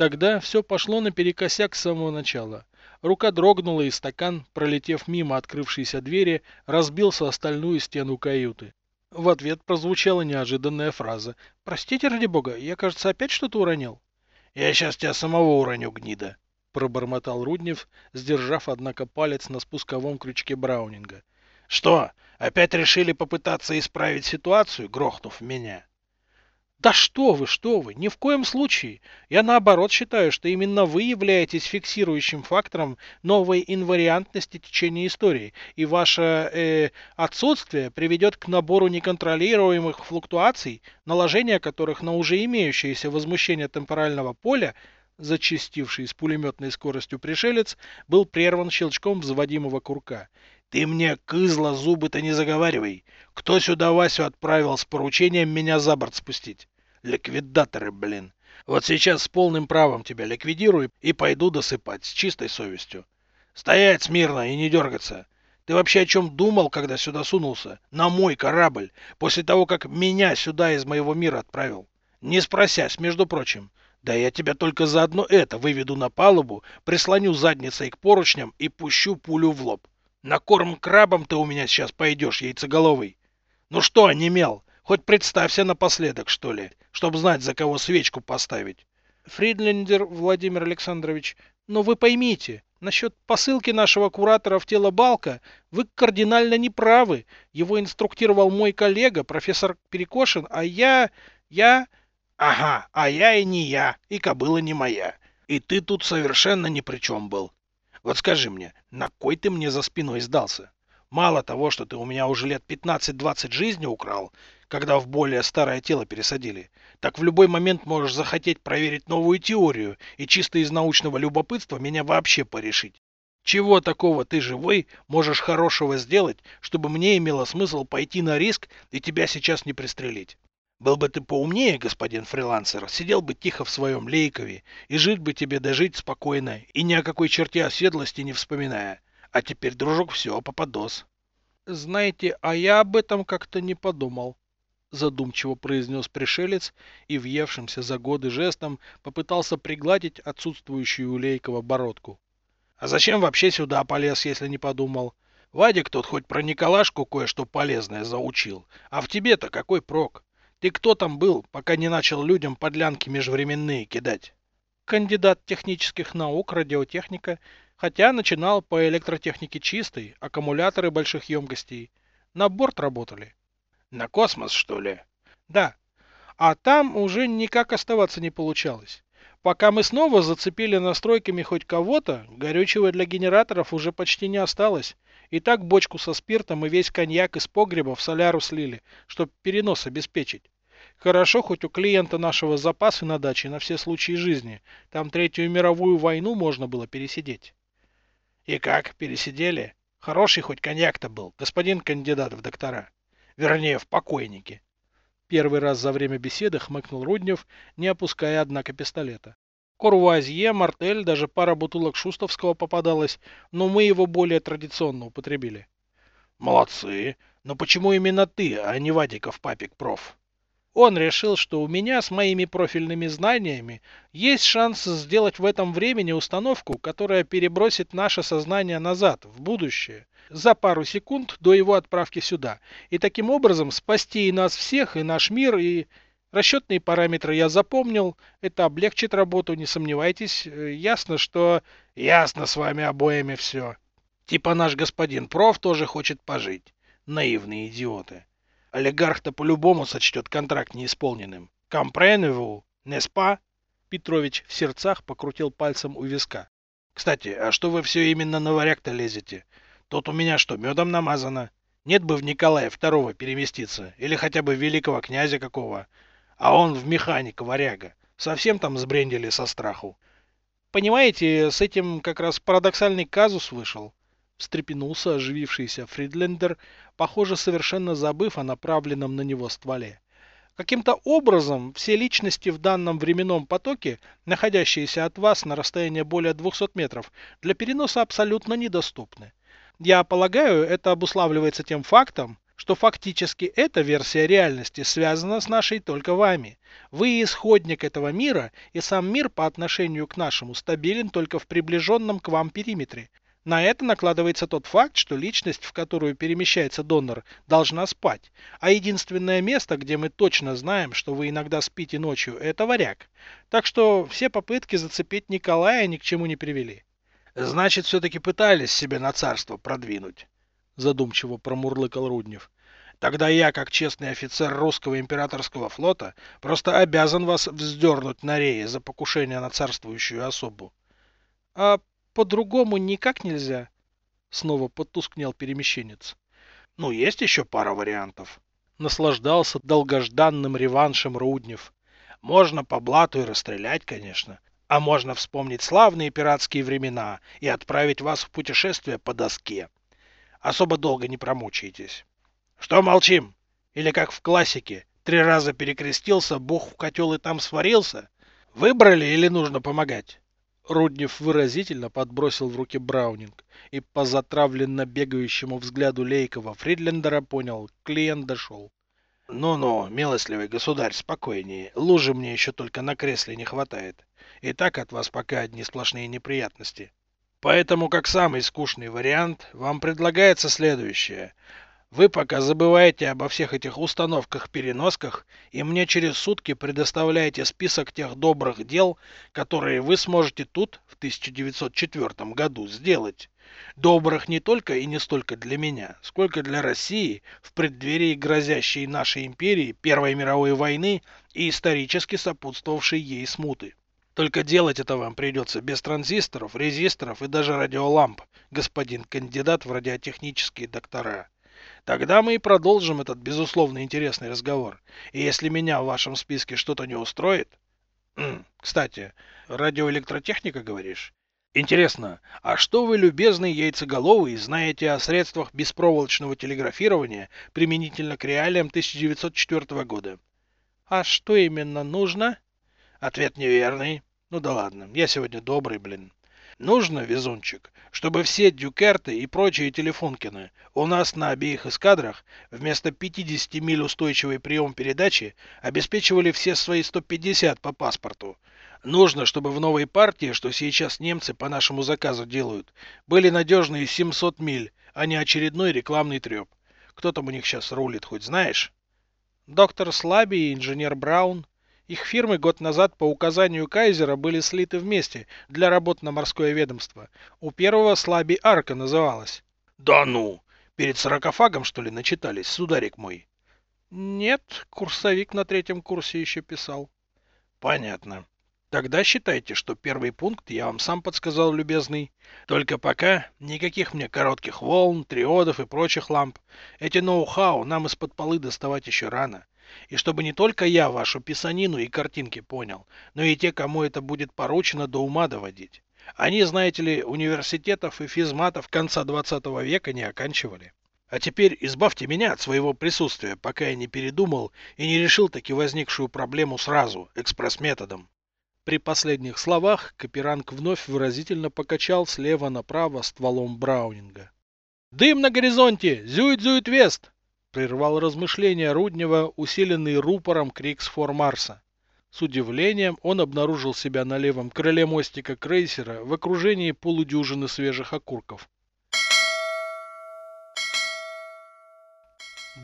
Тогда все пошло наперекосяк с самого начала. Рука дрогнула, и стакан, пролетев мимо открывшейся двери, разбился о стальную стену каюты. В ответ прозвучала неожиданная фраза. «Простите, ради бога, я, кажется, опять что-то уронил?» «Я сейчас тебя самого уроню, гнида!» — пробормотал Руднев, сдержав, однако, палец на спусковом крючке Браунинга. «Что, опять решили попытаться исправить ситуацию, грохнув меня?» Да что вы, что вы, ни в коем случае. Я наоборот считаю, что именно вы являетесь фиксирующим фактором новой инвариантности течения истории, и ваше э, отсутствие приведет к набору неконтролируемых флуктуаций, наложение которых на уже имеющееся возмущение темпорального поля зачастивший с пулеметной скоростью пришелец, был прерван щелчком взводимого курка. Ты мне, кызла, зубы-то не заговаривай. Кто сюда Васю отправил с поручением меня за борт спустить? Ликвидаторы, блин. Вот сейчас с полным правом тебя ликвидирую и пойду досыпать с чистой совестью. Стоять смирно и не дергаться. Ты вообще о чем думал, когда сюда сунулся? На мой корабль, после того, как меня сюда из моего мира отправил. Не спросясь, между прочим. Да я тебя только за одно это выведу на палубу, прислоню задницей к поручням и пущу пулю в лоб. На корм крабам ты у меня сейчас пойдешь, яйцеголовый. Ну что, онемел? Хоть представься напоследок, что ли, чтобы знать, за кого свечку поставить. Фридлендер Владимир Александрович, но вы поймите, насчет посылки нашего куратора в тело Балка вы кардинально не правы. Его инструктировал мой коллега, профессор Перекошин, а я... я... Ага, а я и не я, и кобыла не моя. И ты тут совершенно ни при чем был. Вот скажи мне, на кой ты мне за спиной сдался? Мало того, что ты у меня уже лет 15-20 жизни украл, когда в более старое тело пересадили, так в любой момент можешь захотеть проверить новую теорию и чисто из научного любопытства меня вообще порешить. Чего такого ты живой можешь хорошего сделать, чтобы мне имело смысл пойти на риск и тебя сейчас не пристрелить? Был бы ты поумнее, господин фрилансер, сидел бы тихо в своем лейкове, и жить бы тебе дожить спокойно, и ни о какой черте оседлости не вспоминая. А теперь, дружок, все, попадос. Знаете, а я об этом как-то не подумал. Задумчиво произнес пришелец и, въевшимся за годы жестом, попытался пригладить отсутствующую у Лейкова бородку. А зачем вообще сюда полез, если не подумал? Вадик тут хоть про Николашку кое-что полезное заучил, а в тебе-то какой прок? Ты кто там был, пока не начал людям подлянки межвременные кидать? Кандидат технических наук, радиотехника, хотя начинал по электротехнике чистой, аккумуляторы больших емкостей. На борт работали. На космос, что ли? Да. А там уже никак оставаться не получалось. Пока мы снова зацепили настройками хоть кого-то, горючего для генераторов уже почти не осталось. И так бочку со спиртом и весь коньяк из погреба в соляру слили, чтобы перенос обеспечить. Хорошо, хоть у клиента нашего запасы на даче на все случаи жизни. Там Третью мировую войну можно было пересидеть. И как, пересидели? Хороший хоть коньяк-то был, господин кандидат в доктора. Вернее, в покойники. Первый раз за время беседы хмыкнул Руднев, не опуская, однако, пистолета. Курвуазье, мартель, даже пара бутылок шустовского попадалась, но мы его более традиционно употребили. Молодцы. Но почему именно ты, а не Вадиков папик проф? Он решил, что у меня с моими профильными знаниями есть шанс сделать в этом времени установку, которая перебросит наше сознание назад, в будущее за пару секунд до его отправки сюда, и таким образом спасти и нас всех, и наш мир, и... Расчетные параметры я запомнил, это облегчит работу, не сомневайтесь. Э, ясно, что... Ясно с вами обоими все. Типа наш господин проф тоже хочет пожить. Наивные идиоты. Олигарх-то по-любому сочтет контракт неисполненным. Компреневу, не спа? Петрович в сердцах покрутил пальцем у виска. Кстати, а что вы все именно на варяг-то лезете? Тут у меня что, медом намазано? Нет бы в Николая второго переместиться, или хотя бы великого князя какого. А он в механика варяга. Совсем там сбрендили со страху. Понимаете, с этим как раз парадоксальный казус вышел. Встрепенулся оживившийся Фридлендер, похоже, совершенно забыв о направленном на него стволе. Каким-то образом все личности в данном временном потоке, находящиеся от вас на расстоянии более 200 метров, для переноса абсолютно недоступны. Я полагаю, это обуславливается тем фактом, что фактически эта версия реальности связана с нашей только вами. Вы исходник этого мира, и сам мир по отношению к нашему стабилен только в приближенном к вам периметре. На это накладывается тот факт, что личность, в которую перемещается донор, должна спать. А единственное место, где мы точно знаем, что вы иногда спите ночью, это варяг. Так что все попытки зацепить Николая ни к чему не привели. Значит, все-таки пытались себе на царство продвинуть задумчиво промурлыкал Руднев. Тогда я, как честный офицер русского императорского флота, просто обязан вас вздернуть на рее за покушение на царствующую особу. А по-другому никак нельзя? Снова потускнел перемещенец. Ну, есть еще пара вариантов. Наслаждался долгожданным реваншем Руднев. Можно по блату и расстрелять, конечно. А можно вспомнить славные пиратские времена и отправить вас в путешествие по доске особо долго не промучаетесь. Что молчим? Или как в классике, три раза перекрестился, бог в котел и там сварился? Выбрали или нужно помогать? Руднев выразительно подбросил в руки Браунинг и по затравленно бегающему взгляду Лейкова Фридлендера понял, клиент дошел. «Ну-ну, милостливый государь, спокойнее. Лужи мне еще только на кресле не хватает. И так от вас пока одни сплошные неприятности. Поэтому, как самый скучный вариант, вам предлагается следующее. Вы пока забываете обо всех этих установках-переносках и мне через сутки предоставляете список тех добрых дел, которые вы сможете тут, в 1904 году, сделать. Добрых не только и не столько для меня, сколько для России в преддверии грозящей нашей империи Первой мировой войны и исторически сопутствовавшей ей смуты. Только делать это вам придется без транзисторов, резисторов и даже радиоламп, господин кандидат в радиотехнические доктора. Тогда мы и продолжим этот безусловно интересный разговор. И если меня в вашем списке что-то не устроит... Кстати, радиоэлектротехника, говоришь? Интересно, а что вы, любезный яйцеголовый, знаете о средствах беспроволочного телеграфирования применительно к реалиям 1904 года? А что именно нужно? Ответ неверный. Ну да ладно, я сегодня добрый, блин. Нужно, везунчик, чтобы все дюкерты и прочие телефонкины у нас на обеих эскадрах вместо 50 миль устойчивый прием передачи обеспечивали все свои 150 по паспорту. Нужно, чтобы в новой партии, что сейчас немцы по нашему заказу делают, были надежные 700 миль, а не очередной рекламный треп. Кто там у них сейчас рулит, хоть знаешь? Доктор Слаби и инженер Браун. Их фирмы год назад по указанию Кайзера были слиты вместе для работ на морское ведомство. У первого Слаби Арка называлась. Да ну! Перед сорокофагом, что ли, начитались, сударик мой? Нет, курсовик на третьем курсе еще писал. Понятно. Тогда считайте, что первый пункт я вам сам подсказал, любезный. Только пока никаких мне коротких волн, триодов и прочих ламп. Эти ноу-хау нам из-под полы доставать еще рано. И чтобы не только я вашу писанину и картинки понял, но и те, кому это будет поручено, до ума доводить. Они, знаете ли, университетов и физматов конца 20 века не оканчивали. А теперь избавьте меня от своего присутствия, пока я не передумал и не решил таки возникшую проблему сразу, экспресс-методом. При последних словах Каперанг вновь выразительно покачал слева направо стволом Браунинга. «Дым на горизонте! Зюит-зюит-вест!» Прервал размышления Руднева, усиленный рупором Криксфор Марса. С удивлением он обнаружил себя на левом крыле мостика крейсера в окружении полудюжины свежих окурков.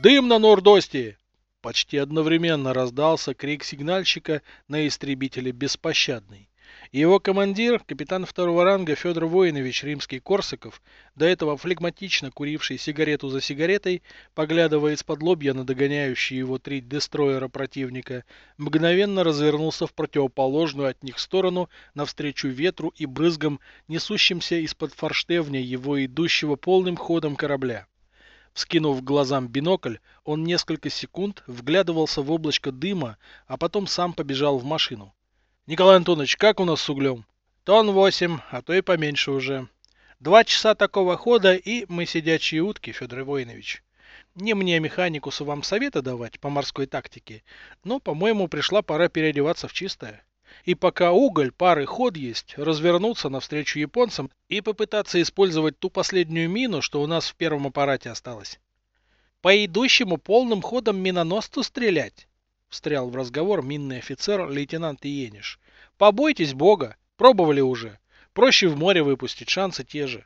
«Дым на Нордосте!» Почти одновременно раздался крик сигнальщика на истребителе «Беспощадный». Его командир, капитан второго ранга Федор Воинович Римский-Корсаков, до этого флегматично куривший сигарету за сигаретой, поглядывая из-под лобья на догоняющие его три дестроера противника, мгновенно развернулся в противоположную от них сторону навстречу ветру и брызгам, несущимся из-под форштевня его идущего полным ходом корабля. Скинув глазам бинокль, он несколько секунд вглядывался в облачко дыма, а потом сам побежал в машину. Николай Антонович, как у нас с углем? Тон восемь, а то и поменьше уже. Два часа такого хода, и мы сидячие утки, Федор Воинович. Не мне, механикусу, вам совета давать по морской тактике, но, по-моему, пришла пора переодеваться в чистое. И пока уголь, пары ход есть, развернуться навстречу японцам и попытаться использовать ту последнюю мину, что у нас в первом аппарате осталось. По идущему полным ходом миноносцу стрелять? Встрял в разговор минный офицер лейтенант Иениш. Побойтесь бога, пробовали уже. Проще в море выпустить, шансы те же.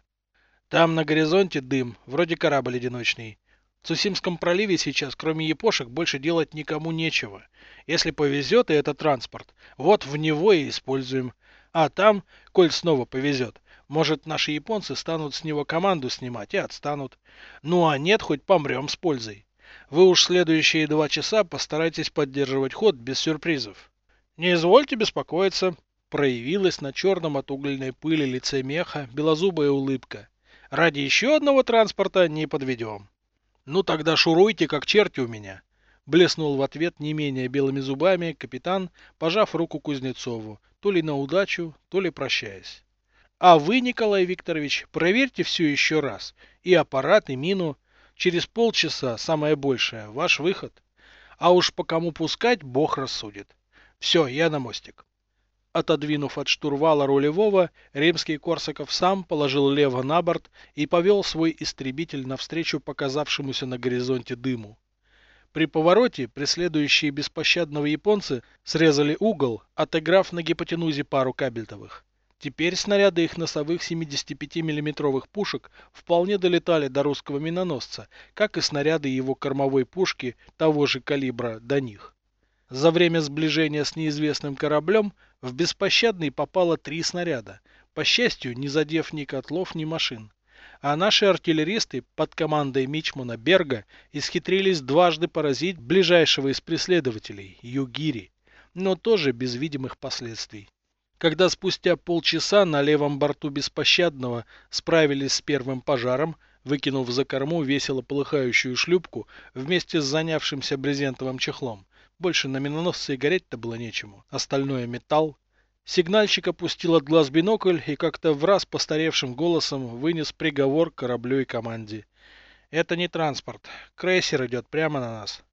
Там на горизонте дым, вроде корабль одиночный. В Цусимском проливе сейчас, кроме япошек, больше делать никому нечего. Если повезет и это транспорт, вот в него и используем. А там, коль снова повезет, может наши японцы станут с него команду снимать и отстанут. Ну а нет, хоть помрем с пользой. Вы уж следующие два часа постарайтесь поддерживать ход без сюрпризов. Не извольте беспокоиться. Проявилась на черном от угольной пыли лице меха белозубая улыбка. Ради еще одного транспорта не подведем. Ну тогда шуруйте, как черти у меня. Блеснул в ответ не менее белыми зубами капитан, пожав руку Кузнецову, то ли на удачу, то ли прощаясь. А вы, Николай Викторович, проверьте все еще раз. И аппарат, и мину. Через полчаса, самое большее, ваш выход. А уж по кому пускать, бог рассудит. Все, я на мостик. Отодвинув от штурвала рулевого, римский Корсаков сам положил лево на борт и повел свой истребитель навстречу показавшемуся на горизонте дыму. При повороте преследующие беспощадного японцы срезали угол, отыграв на гипотенузе пару кабельтовых. Теперь снаряды их носовых 75 миллиметровых пушек вполне долетали до русского миноносца, как и снаряды его кормовой пушки того же калибра до них. За время сближения с неизвестным кораблем в беспощадный попало три снаряда, по счастью, не задев ни котлов, ни машин. А наши артиллеристы под командой Мичмана Берга исхитрились дважды поразить ближайшего из преследователей, Югири, но тоже без видимых последствий. Когда спустя полчаса на левом борту Беспощадного справились с первым пожаром, выкинув за корму весело полыхающую шлюпку вместе с занявшимся брезентовым чехлом, больше на миноносце и гореть-то было нечему. Остальное металл. Сигнальщик опустил от глаз бинокль и как-то в раз постаревшим голосом вынес приговор кораблю и команде. Это не транспорт. Крейсер идет прямо на нас.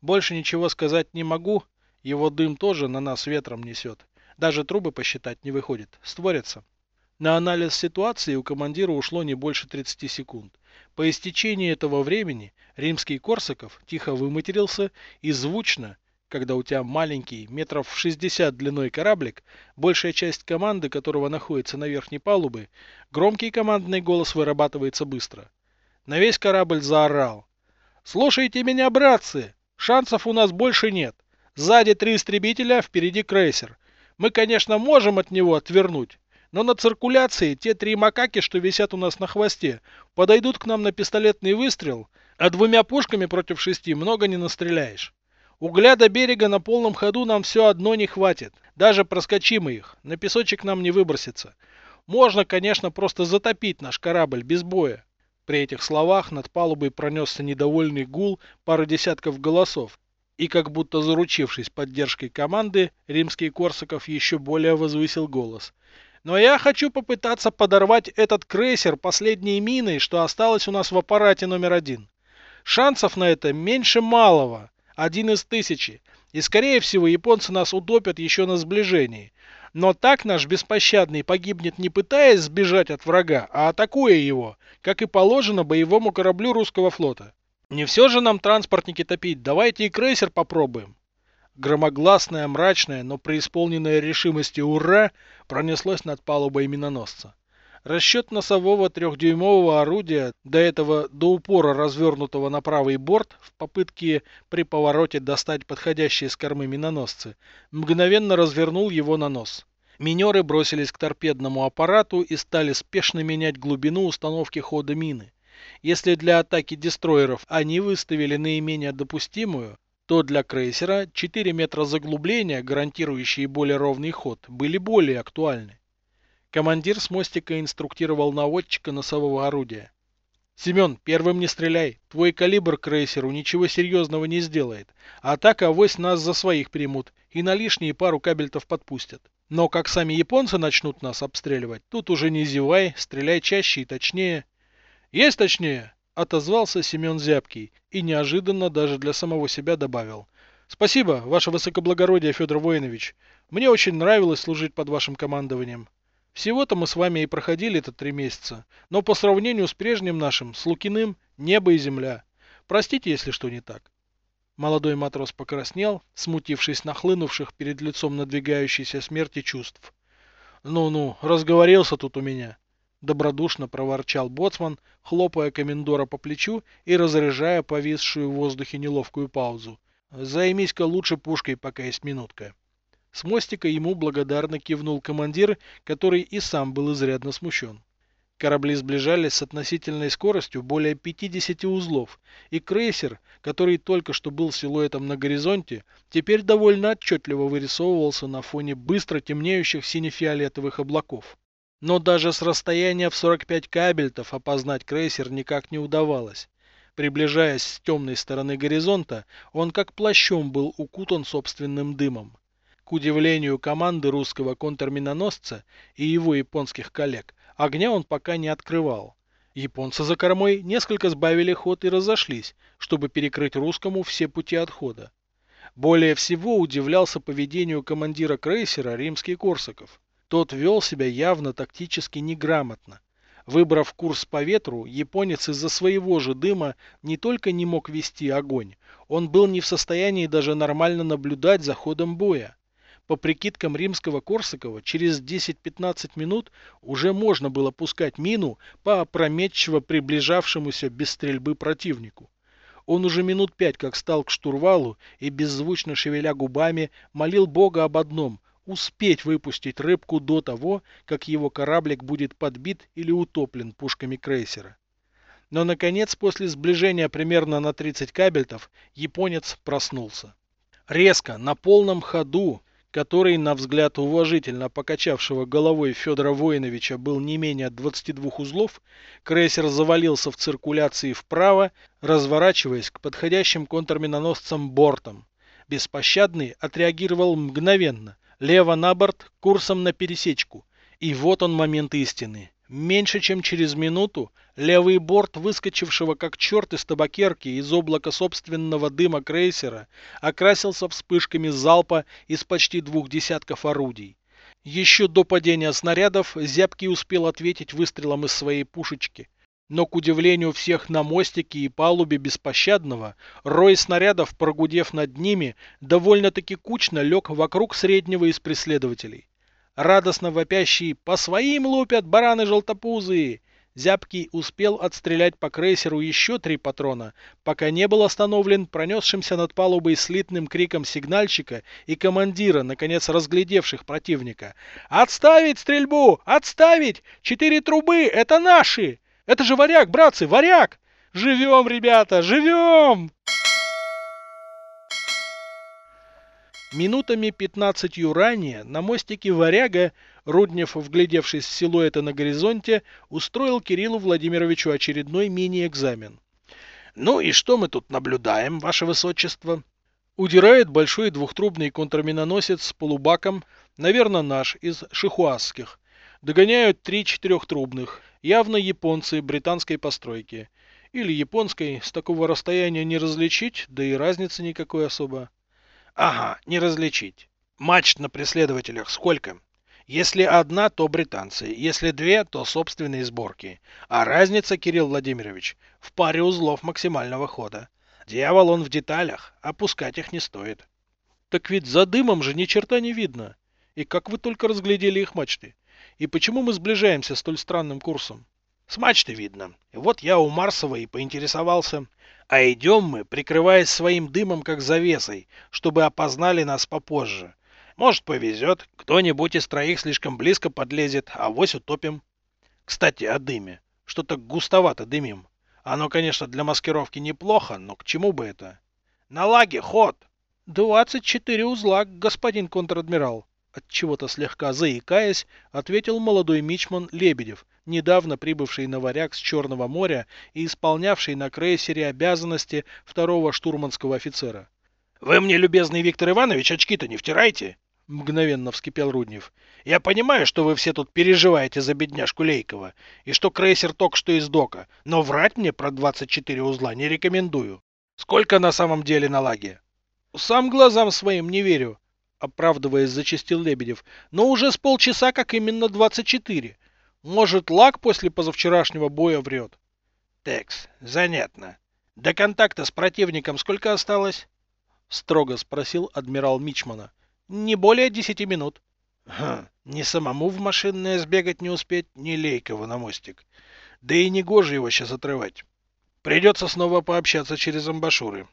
Больше ничего сказать не могу. Его дым тоже на нас ветром несет. Даже трубы посчитать не выходит. Створятся. На анализ ситуации у командира ушло не больше 30 секунд. По истечении этого времени римский Корсаков тихо выматерился и звучно, когда у тебя маленький, метров 60 длиной кораблик, большая часть команды которого находится на верхней палубе, громкий командный голос вырабатывается быстро. На весь корабль заорал. «Слушайте меня, братцы! Шансов у нас больше нет. Сзади три истребителя, впереди крейсер. Мы, конечно, можем от него отвернуть, но на циркуляции те три макаки, что висят у нас на хвосте, подойдут к нам на пистолетный выстрел, а двумя пушками против шести много не настреляешь. Угля до берега на полном ходу нам все одно не хватит. Даже проскочим их. На песочек нам не выбросится. Можно, конечно, просто затопить наш корабль без боя. При этих словах над палубой пронесся недовольный гул пары десятков голосов. И как будто заручившись поддержкой команды, римский Корсаков еще более возвысил голос. Но я хочу попытаться подорвать этот крейсер последней миной, что осталось у нас в аппарате номер один. Шансов на это меньше малого. Один из тысячи. И скорее всего японцы нас утопят еще на сближении. Но так наш беспощадный погибнет не пытаясь сбежать от врага, а атакуя его, как и положено боевому кораблю русского флота. Не все же нам транспортники топить, давайте и крейсер попробуем. Громогласное, мрачное, но преисполненное решимости «Ура!» пронеслось над палубой миноносца. Расчет носового трехдюймового орудия, до этого до упора развернутого на правый борт, в попытке при повороте достать подходящие с кормы миноносцы, мгновенно развернул его на нос. Минеры бросились к торпедному аппарату и стали спешно менять глубину установки хода мины. Если для атаки дестроеров они выставили наименее допустимую, то для крейсера 4 метра заглубления, гарантирующие более ровный ход, были более актуальны. Командир с мостика инструктировал наводчика носового орудия. «Семен, первым не стреляй. Твой калибр крейсеру ничего серьезного не сделает. А так авось нас за своих примут и на лишние пару кабельтов подпустят. Но как сами японцы начнут нас обстреливать, тут уже не зевай, стреляй чаще и точнее». «Есть точнее!» — отозвался Семен Зябкий и неожиданно даже для самого себя добавил. «Спасибо, ваше высокоблагородие, Федор Воинович. Мне очень нравилось служить под вашим командованием. Всего-то мы с вами и проходили это три месяца, но по сравнению с прежним нашим, с Лукиным, небо и земля. Простите, если что не так. Молодой матрос покраснел, смутившись нахлынувших перед лицом надвигающейся смерти чувств. «Ну-ну, разговорился тут у меня», — добродушно проворчал боцман, хлопая комендора по плечу и разряжая повисшую в воздухе неловкую паузу. «Займись-ка лучше пушкой, пока есть минутка». С мостика ему благодарно кивнул командир, который и сам был изрядно смущен. Корабли сближались с относительной скоростью более 50 узлов, и крейсер, который только что был силуэтом на горизонте, теперь довольно отчетливо вырисовывался на фоне быстро темнеющих сине-фиолетовых облаков. Но даже с расстояния в 45 кабельтов опознать крейсер никак не удавалось. Приближаясь с темной стороны горизонта, он как плащом был укутан собственным дымом. К удивлению команды русского контрминоносца и его японских коллег, Огня он пока не открывал. Японцы за кормой несколько сбавили ход и разошлись, чтобы перекрыть русскому все пути отхода. Более всего удивлялся поведению командира крейсера римский Корсаков. Тот вел себя явно тактически неграмотно. Выбрав курс по ветру, японец из-за своего же дыма не только не мог вести огонь, он был не в состоянии даже нормально наблюдать за ходом боя. По прикидкам римского Корсакова, через 10-15 минут уже можно было пускать мину по опрометчиво приближавшемуся без стрельбы противнику. Он уже минут пять как стал к штурвалу и, беззвучно шевеля губами, молил Бога об одном – успеть выпустить рыбку до того, как его кораблик будет подбит или утоплен пушками крейсера. Но, наконец, после сближения примерно на 30 кабельтов, японец проснулся. Резко, на полном ходу, который, на взгляд уважительно покачавшего головой Федора Воиновича, был не менее 22 узлов, крейсер завалился в циркуляции вправо, разворачиваясь к подходящим контрминоносцам бортом. Беспощадный отреагировал мгновенно, лево на борт, курсом на пересечку. И вот он момент истины. Меньше чем через минуту левый борт выскочившего как черт из табакерки из облака собственного дыма крейсера окрасился вспышками залпа из почти двух десятков орудий. Еще до падения снарядов Зябкий успел ответить выстрелом из своей пушечки. Но, к удивлению всех на мостике и палубе беспощадного, рой снарядов, прогудев над ними, довольно-таки кучно лег вокруг среднего из преследователей радостно вопящий «По своим лупят, бараны желтопузые!» Зябкий успел отстрелять по крейсеру еще три патрона, пока не был остановлен пронесшимся над палубой слитным криком сигнальщика и командира, наконец разглядевших противника. «Отставить стрельбу! Отставить! Четыре трубы! Это наши! Это же варяг, братцы, варяг! Живем, ребята, живем!» Минутами пятнадцатью ранее на мостике Варяга Руднев, вглядевшись в силуэты на горизонте, устроил Кириллу Владимировичу очередной мини-экзамен. «Ну и что мы тут наблюдаем, ваше высочество?» Удирает большой двухтрубный контрминоносец с полубаком, наверное, наш, из шихуасских. Догоняют три четырехтрубных, явно японцы британской постройки. Или японской, с такого расстояния не различить, да и разницы никакой особо. Ага, не различить. Мачт на преследователях сколько? Если одна, то британцы, если две, то собственные сборки. А разница, Кирилл Владимирович, в паре узлов максимального хода. Дьявол он в деталях, опускать их не стоит. Так ведь за дымом же ни черта не видно. И как вы только разглядели их мачты? И почему мы сближаемся столь странным курсом? С мачты видно. Вот я у Марсова и поинтересовался. А идем мы, прикрываясь своим дымом как завесой, чтобы опознали нас попозже. Может повезет, кто-нибудь из троих слишком близко подлезет, а вось утопим. Кстати, о дыме. Что-то густовато дымим. Оно, конечно, для маскировки неплохо, но к чему бы это? На лаге ход! Двадцать четыре узла, господин контр-адмирал. От чего-то слегка заикаясь, ответил молодой мичман Лебедев, недавно прибывший на варяг с Черного моря и исполнявший на крейсере обязанности второго штурманского офицера. «Вы мне, любезный Виктор Иванович, очки-то не втирайте!» — мгновенно вскипел Руднев. «Я понимаю, что вы все тут переживаете за бедняжку Лейкова, и что крейсер только что из дока, но врать мне про 24 узла не рекомендую. Сколько на самом деле на лаге?» «Сам глазам своим не верю», — оправдываясь, зачистил Лебедев. «Но уже с полчаса как именно 24. Может, лак после позавчерашнего боя врет? Текс, занятно. До контакта с противником сколько осталось? Строго спросил адмирал Мичмана. Не более десяти минут. Хм, ни самому в машинное сбегать не успеть, ни Лейкова на мостик. Да и не гоже его сейчас отрывать. Придется снова пообщаться через амбашюры.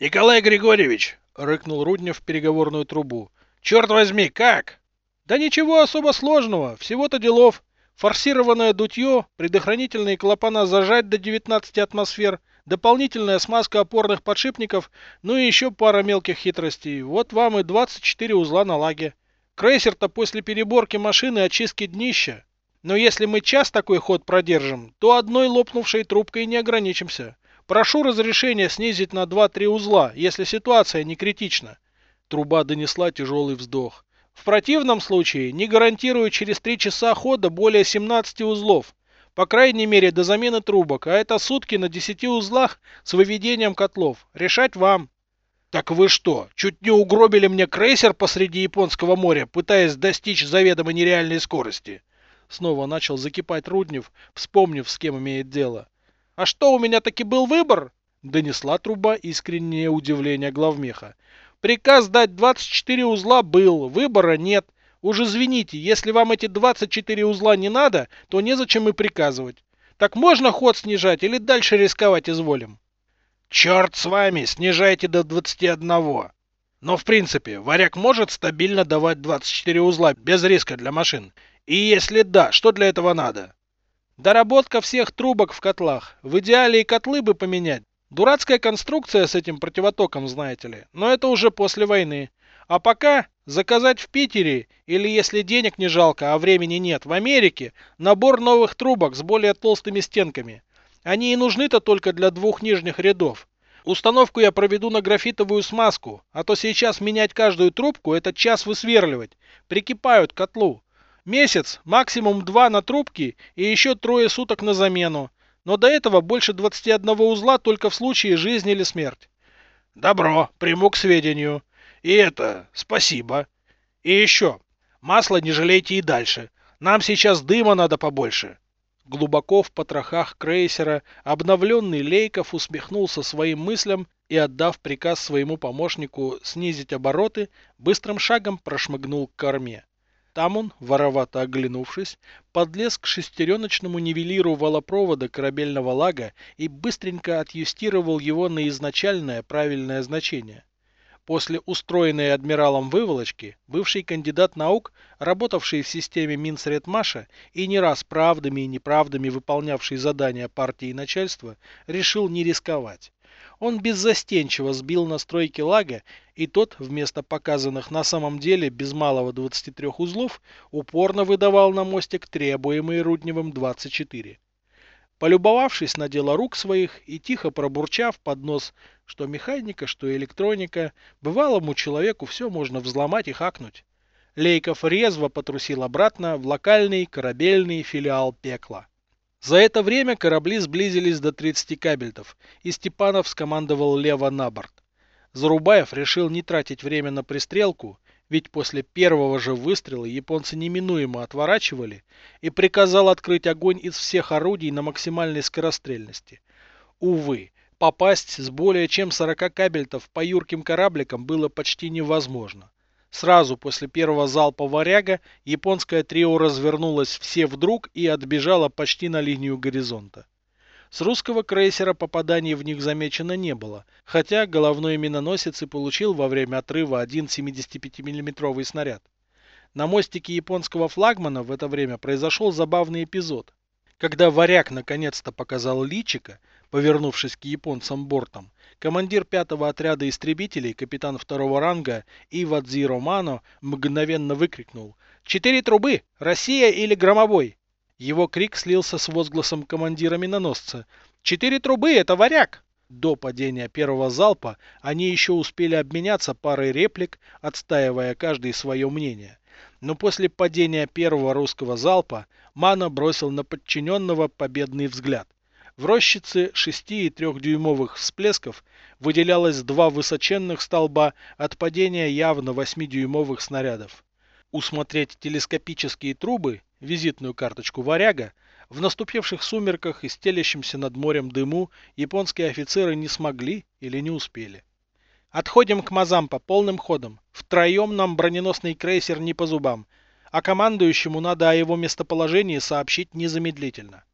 «Николай Григорьевич!» — рыкнул Руднев в переговорную трубу. «Черт возьми, как?» «Да ничего особо сложного, всего-то делов. Форсированное дутье, предохранительные клапана зажать до 19 атмосфер, дополнительная смазка опорных подшипников, ну и еще пара мелких хитростей. Вот вам и 24 узла на лаге. Крейсер-то после переборки машины очистки днища. Но если мы час такой ход продержим, то одной лопнувшей трубкой не ограничимся. Прошу разрешения снизить на 2-3 узла, если ситуация не критична. Труба донесла тяжелый вздох. В противном случае не гарантирую через 3 часа хода более 17 узлов. По крайней мере до замены трубок, а это сутки на 10 узлах с выведением котлов. Решать вам. Так вы что, чуть не угробили мне крейсер посреди Японского моря, пытаясь достичь заведомо нереальной скорости? Снова начал закипать Руднев, вспомнив, с кем имеет дело. А что, у меня таки был выбор? Донесла труба искреннее удивление главмеха. Приказ дать 24 узла был, выбора нет. Уж извините, если вам эти 24 узла не надо, то незачем и приказывать. Так можно ход снижать или дальше рисковать изволим? Черт с вами, снижайте до 21. Но в принципе, варяг может стабильно давать 24 узла без риска для машин. И если да, что для этого надо? Доработка всех трубок в котлах. В идеале и котлы бы поменять. Дурацкая конструкция с этим противотоком, знаете ли. Но это уже после войны. А пока заказать в Питере, или если денег не жалко, а времени нет, в Америке, набор новых трубок с более толстыми стенками. Они и нужны-то только для двух нижних рядов. Установку я проведу на графитовую смазку, а то сейчас менять каждую трубку – это час высверливать. Прикипают к котлу. Месяц, максимум два на трубки и еще трое суток на замену. Но до этого больше 21 узла только в случае жизни или смерти. Добро, приму к сведению. И это, спасибо. И еще, масло не жалейте и дальше. Нам сейчас дыма надо побольше. Глубоко в потрохах крейсера обновленный Лейков усмехнулся своим мыслям и, отдав приказ своему помощнику снизить обороты, быстрым шагом прошмыгнул к корме. Там он, воровато оглянувшись, подлез к шестереночному нивелиру волопровода корабельного лага и быстренько отъюстировал его на изначальное правильное значение. После устроенной адмиралом выволочки, бывший кандидат наук, работавший в системе Минсредмаша и не раз правдами и неправдами выполнявший задания партии и начальства, решил не рисковать. Он беззастенчиво сбил настройки лага, и тот, вместо показанных на самом деле без малого 23 узлов, упорно выдавал на мостик требуемые Рудневым 24. Полюбовавшись на дело рук своих и тихо пробурчав под нос, что механика, что электроника, бывалому человеку все можно взломать и хакнуть. Лейков резво потрусил обратно в локальный корабельный филиал пекла. За это время корабли сблизились до 30 кабельтов, и Степанов скомандовал лево на борт. Зарубаев решил не тратить время на пристрелку ведь после первого же выстрела японцы неминуемо отворачивали и приказал открыть огонь из всех орудий на максимальной скорострельности. Увы, попасть с более чем 40 кабельтов по юрким корабликам было почти невозможно. Сразу после первого залпа «Варяга» японское трио развернулось все вдруг и отбежало почти на линию горизонта. С русского крейсера попаданий в них замечено не было, хотя головной миноносец и получил во время отрыва один 75 миллиметровый снаряд. На мостике японского флагмана в это время произошел забавный эпизод. Когда варяг наконец-то показал личика, повернувшись к японцам бортом, командир пятого отряда истребителей, капитан второго ранга Ивадзи Романо мгновенно выкрикнул «Четыре трубы! Россия или громобой!» Его крик слился с возгласом командира миноносца. «Четыре трубы! Это варяг!» До падения первого залпа они еще успели обменяться парой реплик, отстаивая каждый свое мнение. Но после падения первого русского залпа Мана бросил на подчиненного победный взгляд. В рощице 6 и 3-дюймовых всплесков выделялось два высоченных столба от падения явно 8-дюймовых снарядов. Усмотреть телескопические трубы визитную карточку варяга, В наступивших сумерках и стелящемся над морем дыму японские офицеры не смогли или не успели. Отходим к Мазампа полным ходом. Втроем нам броненосный крейсер не по зубам, а командующему надо о его местоположении сообщить незамедлительно.